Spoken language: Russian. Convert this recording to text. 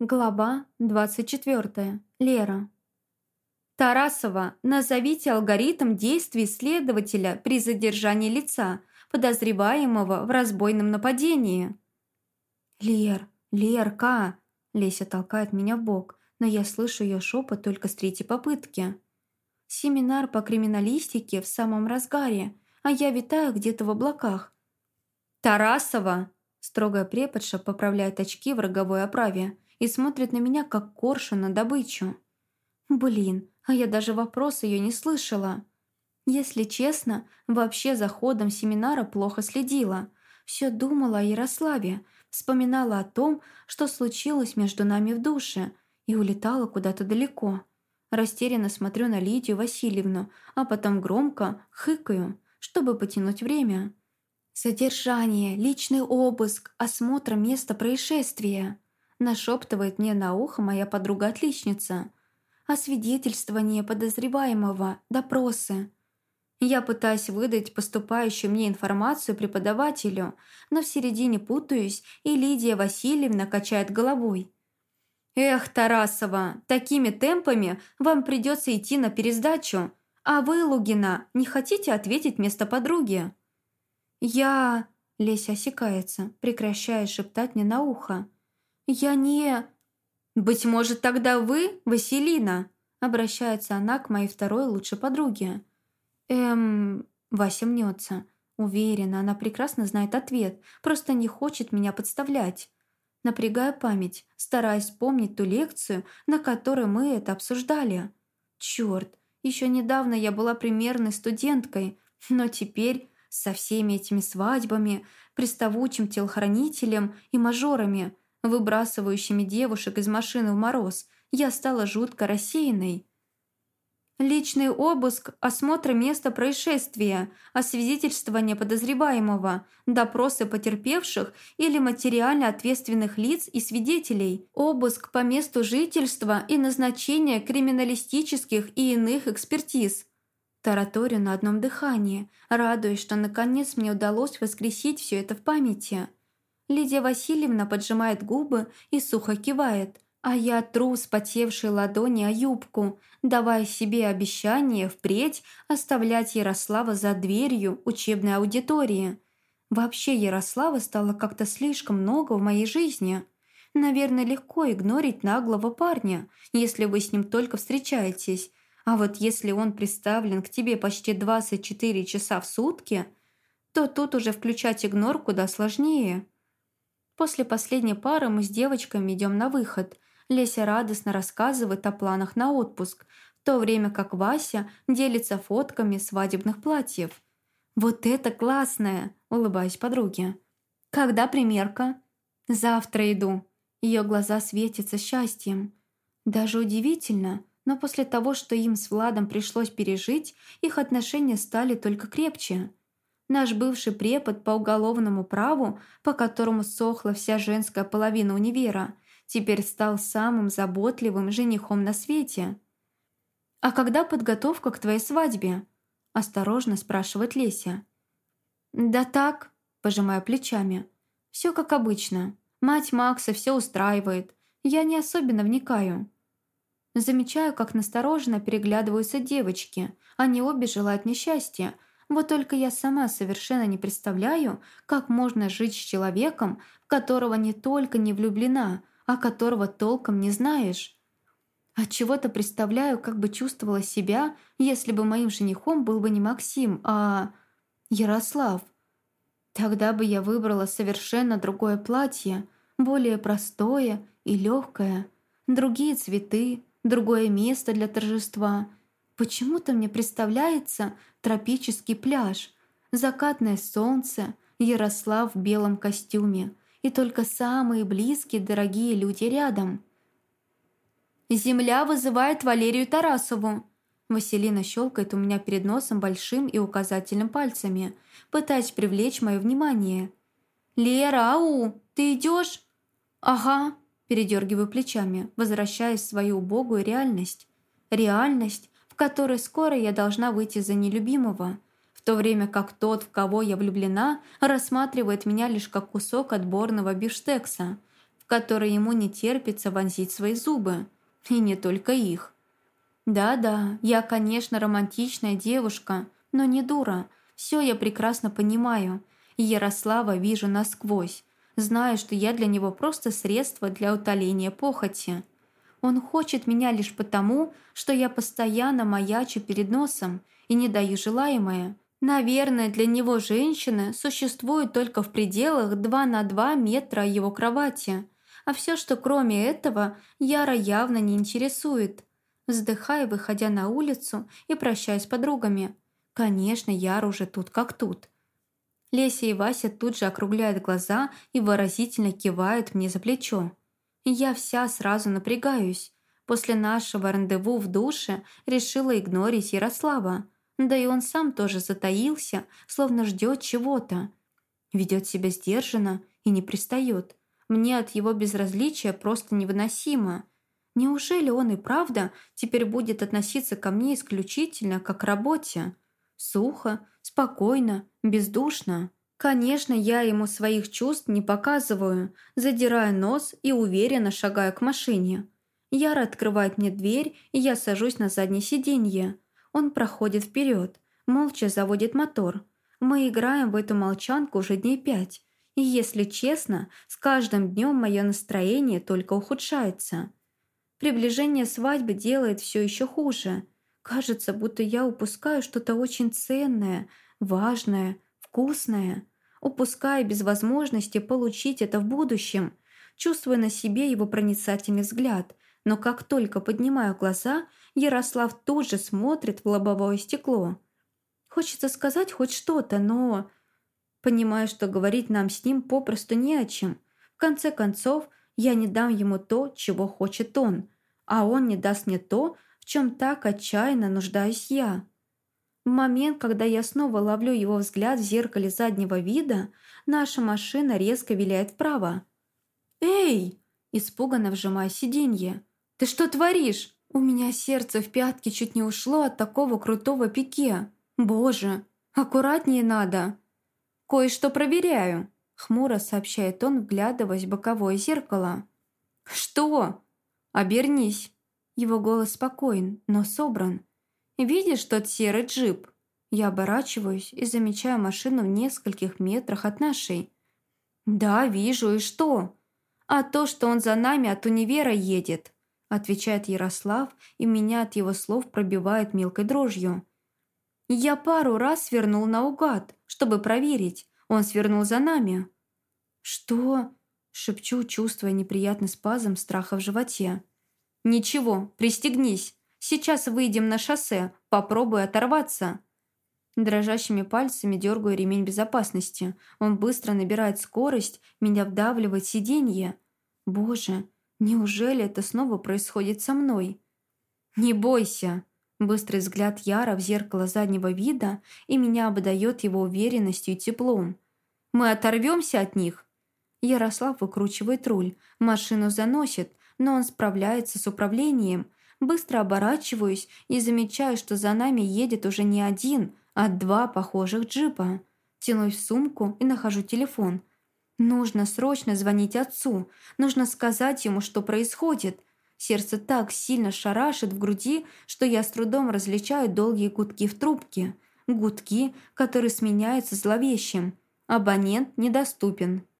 Глава 24. Лера. Тарасова, назовите алгоритм действий следователя при задержании лица, подозреваемого в разбойном нападении. «Лер, Лерка!» Леся толкает меня в бок, но я слышу ее шепот только с третьей попытки. Семинар по криминалистике в самом разгаре, а я витаю где-то в облаках. «Тарасова!» Строгая преподша поправляет очки в роговой оправе – и смотрит на меня, как коршун на добычу. Блин, а я даже вопрос ее не слышала. Если честно, вообще за ходом семинара плохо следила. Все думала о Ярославе, вспоминала о том, что случилось между нами в душе, и улетала куда-то далеко. Растерянно смотрю на Лидию Васильевну, а потом громко хыкаю, чтобы потянуть время. Содержание, личный обыск, осмотр места происшествия нашептывает мне на ухо моя подруга-отличница. Освидетельствование подозреваемого, допросы. Я пытаюсь выдать поступающую мне информацию преподавателю, но в середине путаюсь, и Лидия Васильевна качает головой. «Эх, Тарасова, такими темпами вам придется идти на пересдачу. А вы, Лугина, не хотите ответить вместо подруги?» «Я...» Леся осекается, прекращая шептать мне на ухо. «Я не...» «Быть может, тогда вы, Василина?» Обращается она к моей второй лучшей подруге. «Эм...» Вася мнется. Уверена, она прекрасно знает ответ, просто не хочет меня подставлять. Напрягаю память, стараясь вспомнить ту лекцию, на которой мы это обсуждали. Черт, еще недавно я была примерной студенткой, но теперь со всеми этими свадьбами, приставучим телохранителем и мажорами – выбрасывающими девушек из машины в мороз, я стала жутко рассеянной. Личный обыск, осмотр места происшествия, освидетельствование подозреваемого, допросы потерпевших или материально ответственных лиц и свидетелей, обыск по месту жительства и назначение криминалистических и иных экспертиз. Тараторю на одном дыхании, радуясь, что наконец мне удалось воскресить все это в памяти. Лидия Васильевна поджимает губы и сухо кивает, а я тру спотевшей ладони о юбку, давая себе обещание впредь оставлять Ярослава за дверью учебной аудитории. Вообще Ярослава стало как-то слишком много в моей жизни. Наверное, легко игнорить наглого парня, если вы с ним только встречаетесь. А вот если он представлен к тебе почти 24 часа в сутки, то тут уже включать игнор куда сложнее. После последней пары мы с девочками идем на выход. Леся радостно рассказывает о планах на отпуск, в то время как Вася делится фотками свадебных платьев. «Вот это классное!» – улыбаюсь подруге. «Когда примерка?» «Завтра иду». Ее глаза светятся счастьем. Даже удивительно, но после того, что им с Владом пришлось пережить, их отношения стали только крепче – Наш бывший препод по уголовному праву, по которому сохла вся женская половина универа, теперь стал самым заботливым женихом на свете. «А когда подготовка к твоей свадьбе?» – осторожно спрашивает Леся. «Да так», – пожимая плечами. «Все как обычно. Мать Макса все устраивает. Я не особенно вникаю». Замечаю, как настороженно переглядываются девочки. Они обе желают несчастья – вот только я сама совершенно не представляю, как можно жить с человеком, в которого не только не влюблена, а которого толком не знаешь. От чего то представляю, как бы чувствовала себя, если бы моим женихом был бы не Максим, а Ярослав. Тогда бы я выбрала совершенно другое платье, более простое и легкое, другие цветы, другое место для торжества – Почему-то мне представляется тропический пляж, закатное солнце, Ярослав в белом костюме и только самые близкие дорогие люди рядом. «Земля вызывает Валерию Тарасову!» Василина щелкает у меня перед носом большим и указательным пальцами, пытаясь привлечь мое внимание. «Лера, ау, ты идешь? «Ага», передергиваю плечами, возвращаясь в свою убогую реальность. Реальность, которой скоро я должна выйти за нелюбимого, в то время как тот, в кого я влюблена, рассматривает меня лишь как кусок отборного бифштекса, в которой ему не терпится вонзить свои зубы. И не только их. Да-да, я, конечно, романтичная девушка, но не дура. Все я прекрасно понимаю. Ярослава вижу насквозь. Знаю, что я для него просто средство для утоления похоти. Он хочет меня лишь потому, что я постоянно маячу перед носом и не даю желаемое. Наверное, для него женщины существуют только в пределах 2 на 2 метра его кровати, а все, что кроме этого, Яра явно не интересует. Вздыхая, выходя на улицу и прощаясь с подругами. Конечно, Яра уже тут как тут. Леся и Вася тут же округляют глаза и выразительно кивают мне за плечо. Я вся сразу напрягаюсь. После нашего рандеву в душе решила игнорить Ярослава. Да и он сам тоже затаился, словно ждет чего-то. Ведет себя сдержанно и не пристает. Мне от его безразличия просто невыносимо. Неужели он и правда теперь будет относиться ко мне исключительно как к работе? Сухо, спокойно, бездушно. Конечно, я ему своих чувств не показываю, задирая нос и уверенно шагаю к машине. Яра открывает мне дверь, и я сажусь на заднее сиденье. Он проходит вперед, молча заводит мотор. Мы играем в эту молчанку уже дней пять. И если честно, с каждым днем мое настроение только ухудшается. Приближение свадьбы делает все еще хуже. Кажется, будто я упускаю что-то очень ценное, важное, вкусное. Упуская без возможности получить это в будущем, чувствуя на себе его проницательный взгляд. Но как только поднимаю глаза, Ярослав тут же смотрит в лобовое стекло. Хочется сказать хоть что-то, но... Понимаю, что говорить нам с ним попросту не о чем. В конце концов, я не дам ему то, чего хочет он, а он не даст мне то, в чем так отчаянно нуждаюсь я. Момент, когда я снова ловлю его взгляд в зеркале заднего вида, наша машина резко виляет вправо. «Эй!» – испуганно вжимая сиденье. «Ты что творишь?» У меня сердце в пятки чуть не ушло от такого крутого пике. Боже, аккуратнее надо. Кое-что проверяю, хмуро сообщает он, вглядываясь в боковое зеркало. Что? Обернись. Его голос спокоен, но собран. Видишь тот серый джип? Я оборачиваюсь и замечаю машину в нескольких метрах от нашей. Да, вижу, и что? А то, что он за нами от универа едет отвечает Ярослав, и меня от его слов пробивает мелкой дрожью. Я пару раз свернул наугад, чтобы проверить. Он свернул за нами. «Что?» – шепчу, чувствуя неприятный спазм страха в животе. «Ничего, пристегнись. Сейчас выйдем на шоссе, попробуй оторваться». Дрожащими пальцами дергаю ремень безопасности. Он быстро набирает скорость, меня вдавливает сиденье. «Боже, Неужели это снова происходит со мной? «Не бойся!» Быстрый взгляд Яра в зеркало заднего вида и меня обдает его уверенностью и теплом. «Мы оторвемся от них!» Ярослав выкручивает руль, машину заносит, но он справляется с управлением. Быстро оборачиваюсь и замечаю, что за нами едет уже не один, а два похожих джипа. Тянусь в сумку и нахожу телефон. Нужно срочно звонить отцу. Нужно сказать ему, что происходит. Сердце так сильно шарашит в груди, что я с трудом различаю долгие гудки в трубке. Гудки, которые сменяются зловещим. Абонент недоступен.